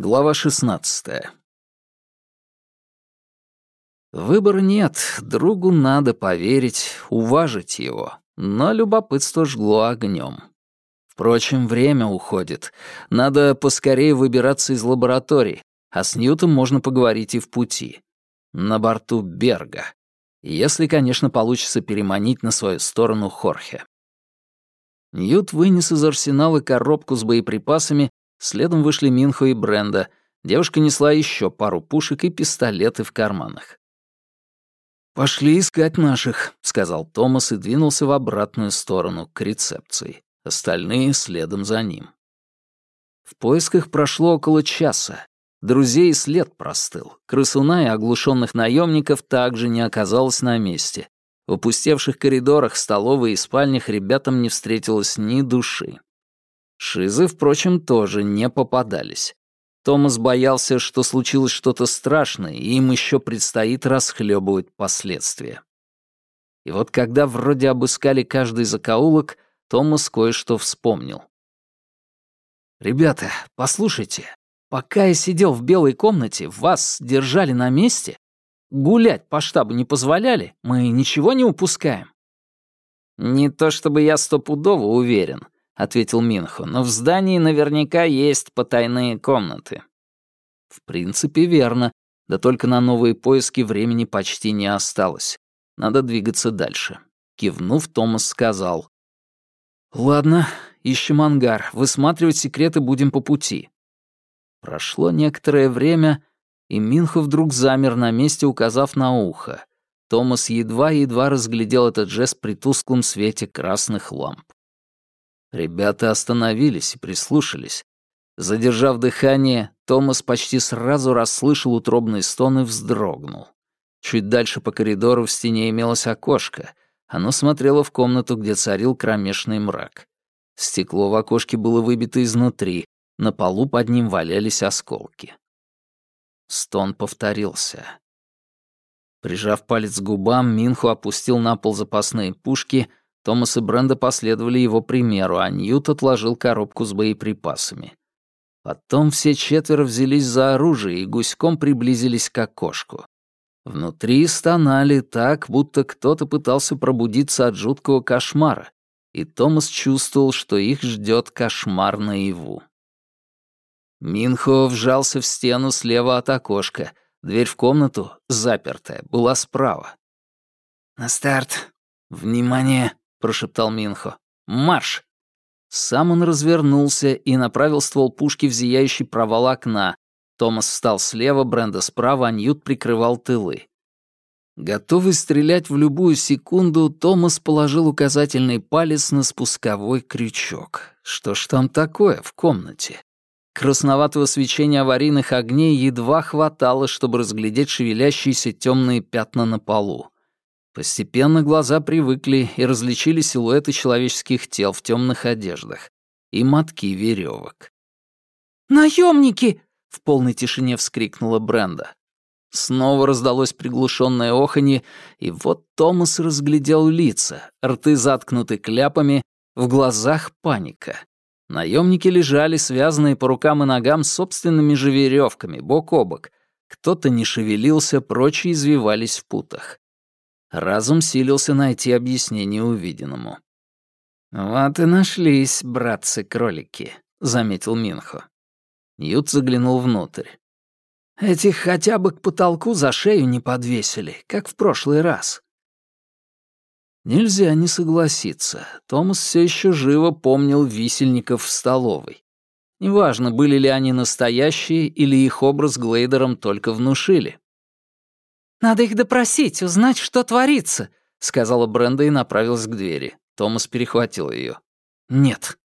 Глава 16. Выбора нет, другу надо поверить, уважить его, но любопытство жгло огнем. Впрочем, время уходит. Надо поскорее выбираться из лаборатории, а с Ньютом можно поговорить и в пути. На борту Берга. Если, конечно, получится переманить на свою сторону Хорхе. Ньют вынес из арсенала коробку с боеприпасами Следом вышли Минхо и Бренда. Девушка несла еще пару пушек и пистолеты в карманах. «Пошли искать наших», — сказал Томас и двинулся в обратную сторону, к рецепции. Остальные следом за ним. В поисках прошло около часа. Друзей след простыл. Крысуна и оглушенных наемников также не оказалось на месте. В опустевших коридорах, столовой и спальнях ребятам не встретилось ни души. Шизы, впрочем, тоже не попадались. Томас боялся, что случилось что-то страшное, и им еще предстоит расхлебывать последствия. И вот когда вроде обыскали каждый закоулок, Томас кое-что вспомнил. «Ребята, послушайте, пока я сидел в белой комнате, вас держали на месте? Гулять по штабу не позволяли? Мы ничего не упускаем?» «Не то чтобы я стопудово уверен», ответил Минхо, но в здании наверняка есть потайные комнаты. В принципе, верно. Да только на новые поиски времени почти не осталось. Надо двигаться дальше. Кивнув, Томас сказал. «Ладно, ищем ангар. Высматривать секреты будем по пути». Прошло некоторое время, и Минхо вдруг замер на месте, указав на ухо. Томас едва-едва разглядел этот жест при тусклом свете красных ламп. Ребята остановились и прислушались. Задержав дыхание, Томас почти сразу расслышал утробный стон и вздрогнул. Чуть дальше по коридору в стене имелось окошко. Оно смотрело в комнату, где царил кромешный мрак. Стекло в окошке было выбито изнутри, на полу под ним валялись осколки. Стон повторился. Прижав палец к губам, Минху опустил на пол запасные пушки, Томас и Бренда последовали его примеру, а Ньют отложил коробку с боеприпасами. Потом все четверо взялись за оружие и гуськом приблизились к окошку. Внутри стонали так, будто кто-то пытался пробудиться от жуткого кошмара, и Томас чувствовал, что их ждет кошмар наяву. Минхо вжался в стену слева от окошка. Дверь в комнату, запертая, была справа. «На старт! Внимание!» — прошептал Минхо. «Марш!» Сам он развернулся и направил ствол пушки в зияющий провал окна. Томас встал слева, Бренда справа, а Ньют прикрывал тылы. Готовый стрелять в любую секунду, Томас положил указательный палец на спусковой крючок. Что ж там такое в комнате? Красноватого свечения аварийных огней едва хватало, чтобы разглядеть шевелящиеся темные пятна на полу. Постепенно глаза привыкли и различили силуэты человеческих тел в темных одеждах и мотки веревок. «Наемники!» — в полной тишине вскрикнула Бренда. Снова раздалось приглушенное оханье, и вот Томас разглядел лица, рты заткнуты кляпами, в глазах паника. Наемники лежали, связанные по рукам и ногам собственными же веревками, бок о бок. Кто-то не шевелился, прочие извивались в путах. Разум силился найти объяснение увиденному. «Вот и нашлись, братцы-кролики», — заметил Минхо. Ньют заглянул внутрь. «Этих хотя бы к потолку за шею не подвесили, как в прошлый раз». Нельзя не согласиться. Томас все еще живо помнил висельников в столовой. Неважно, были ли они настоящие или их образ Глейдером только внушили. «Надо их допросить, узнать, что творится», — сказала Бренда и направилась к двери. Томас перехватил ее. «Нет».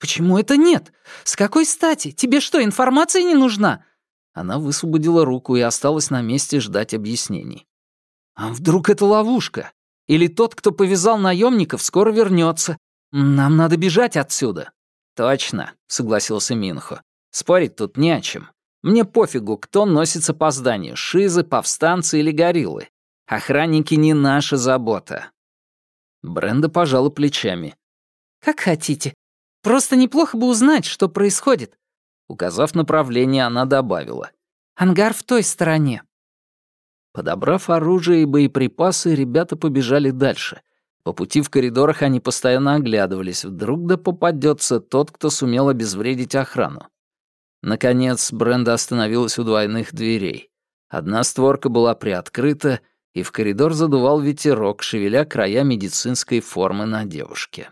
«Почему это нет? С какой стати? Тебе что, информация не нужна?» Она высвободила руку и осталась на месте ждать объяснений. «А вдруг это ловушка? Или тот, кто повязал наемников, скоро вернется? Нам надо бежать отсюда». «Точно», — согласился Минхо. «Спорить тут не о чем. Мне пофигу, кто носится по зданию, шизы, повстанцы или гориллы. Охранники не наша забота». Бренда пожала плечами. «Как хотите. Просто неплохо бы узнать, что происходит. Указав направление, она добавила. «Ангар в той стороне». Подобрав оружие и боеприпасы, ребята побежали дальше. По пути в коридорах они постоянно оглядывались. Вдруг да попадется тот, кто сумел обезвредить охрану. Наконец, Бренда остановилась у двойных дверей. Одна створка была приоткрыта, и в коридор задувал ветерок, шевеля края медицинской формы на девушке.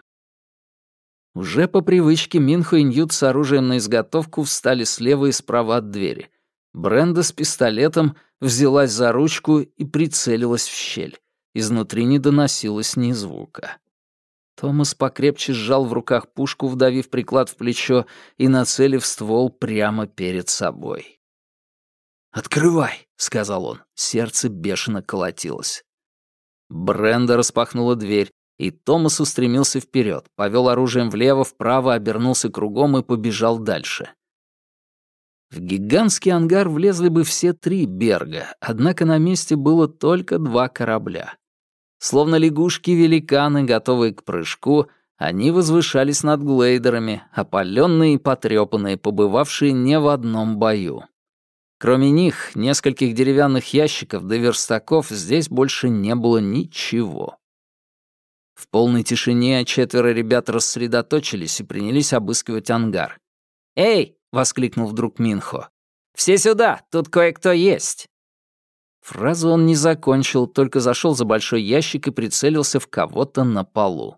Уже по привычке Минхо и Ньют с оружием на изготовку встали слева и справа от двери. Бренда с пистолетом взялась за ручку и прицелилась в щель. Изнутри не доносилось ни звука. Томас покрепче сжал в руках пушку, вдавив приклад в плечо и нацелив ствол прямо перед собой. «Открывай», — сказал он. Сердце бешено колотилось. Бренда распахнула дверь, и Томас устремился вперед, повел оружием влево, вправо, обернулся кругом и побежал дальше. В гигантский ангар влезли бы все три Берга, однако на месте было только два корабля. Словно лягушки-великаны, готовые к прыжку, они возвышались над глейдерами, опаленные и потрепанные, побывавшие не в одном бою. Кроме них, нескольких деревянных ящиков до верстаков здесь больше не было ничего. В полной тишине четверо ребят рассредоточились и принялись обыскивать ангар. «Эй!» — воскликнул вдруг Минхо. «Все сюда! Тут кое-кто есть!» Фразу он не закончил, только зашел за большой ящик и прицелился в кого-то на полу.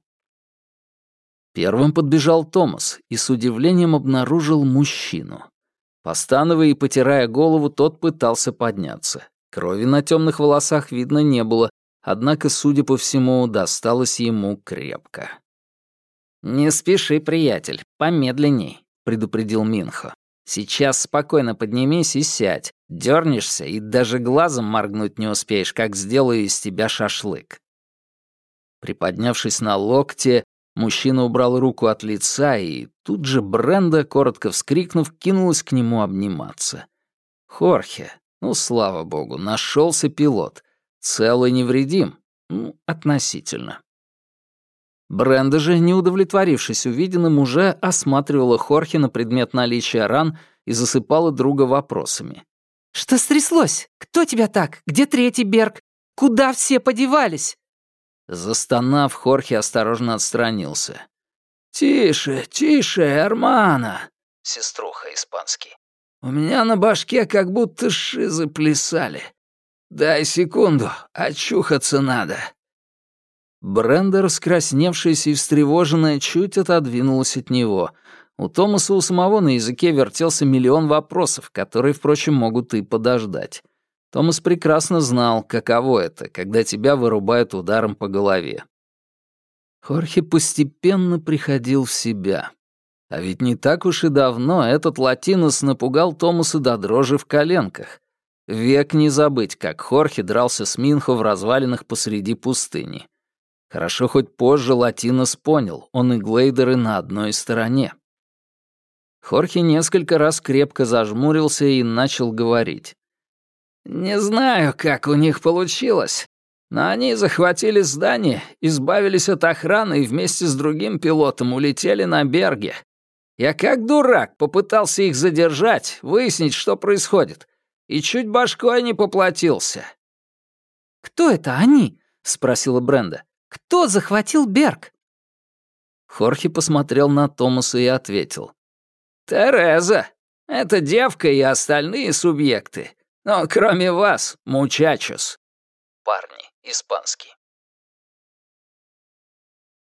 Первым подбежал Томас и с удивлением обнаружил мужчину. Постановая и потирая голову, тот пытался подняться. Крови на темных волосах видно не было, однако, судя по всему, досталось ему крепко. «Не спеши, приятель, помедленней», — предупредил Минхо. «Сейчас спокойно поднимись и сядь. Дернешься и даже глазом моргнуть не успеешь, как сделаю из тебя шашлык». Приподнявшись на локте, Мужчина убрал руку от лица, и тут же Бренда, коротко вскрикнув, кинулась к нему обниматься. Хорхе, ну, слава богу, нашелся пилот. Цел и невредим. Ну, относительно. Бренда же, не удовлетворившись увиденным, уже осматривала Хорхе на предмет наличия ран и засыпала друга вопросами. «Что стряслось? Кто тебя так? Где третий Берг? Куда все подевались?» Застонав, Хорхе осторожно отстранился. «Тише, тише, Армана!» — сеструха испанский. «У меня на башке как будто шизы плясали. Дай секунду, очухаться надо». Бренда, раскрасневшаяся и встревоженная, чуть отодвинулась от него. У Томаса у самого на языке вертелся миллион вопросов, которые, впрочем, могут и подождать. Томас прекрасно знал, каково это, когда тебя вырубают ударом по голове. Хорхе постепенно приходил в себя. А ведь не так уж и давно этот латинос напугал Томаса до дрожи в коленках. Век не забыть, как Хорхе дрался с Минхо в развалинах посреди пустыни. Хорошо, хоть позже Латинос понял, он и Глейдеры на одной стороне. Хорхе несколько раз крепко зажмурился и начал говорить. Не знаю, как у них получилось, но они захватили здание, избавились от охраны и вместе с другим пилотом улетели на Берге. Я как дурак попытался их задержать, выяснить, что происходит, и чуть башкой не поплатился. «Кто это они?» — спросила Бренда. «Кто захватил Берг?» Хорхе посмотрел на Томаса и ответил. «Тереза. Это девка и остальные субъекты. Но кроме вас, мучачус. Парни, испанский.